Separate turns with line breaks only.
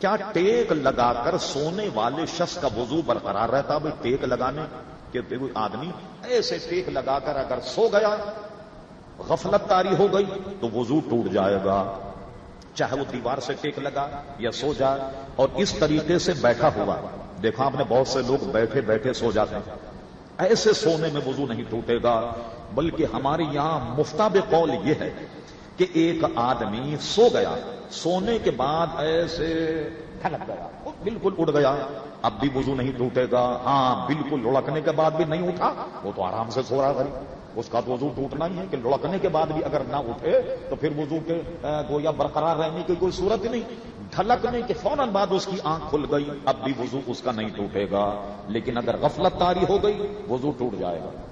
کیا ٹیک لگا کر سونے والے شخص کا وضو برقرار رہتا بھائی ٹیک لگانے کہ کوئی آدمی ایسے ٹیک لگا کر اگر سو گیا، غفلت تاری ہو گئی تو وضو ٹوٹ جائے گا۔ چاہے وہ دیوار سے ٹیک لگا یا سو جائے اور اس طریقے سے بیٹھا ہوا۔ دیکھا آپ نے بہت سے لوگ بیٹھے بیٹھے سو جاتے ہیں۔ ایسے سونے میں وضو نہیں ٹوٹے گا، بلکہ ہمارے یہاں مفتاب قول یہ ہے کہ ایک آدمی سو گیا، سونے کے بعد ایسے ڈھلک گیا، بالکل اڑ گیا۔ اب بھی وضو نہیں ٹوٹے گا۔ ہاں بالکل لڑکنے کے بعد بھی نہیں اٹھا۔ وہ تو آرام سے سو رہا تھا۔ اس کا تو وضو ٹوٹنا ہی ہے کہ لڑکنے کے بعد بھی اگر نہ اٹھے تو پھر وضو کے گویا برقرار رہنے کی کوئی صورت نہیں۔ ڈھلکنے کے فوراً بعد اس کی آنکھ کھل گئی۔ اب بھی وضو اس کا نہیں ٹوٹے گا۔ لیکن اگر غفلت تاری ہو گئی، وضو ٹوٹ جائے گا۔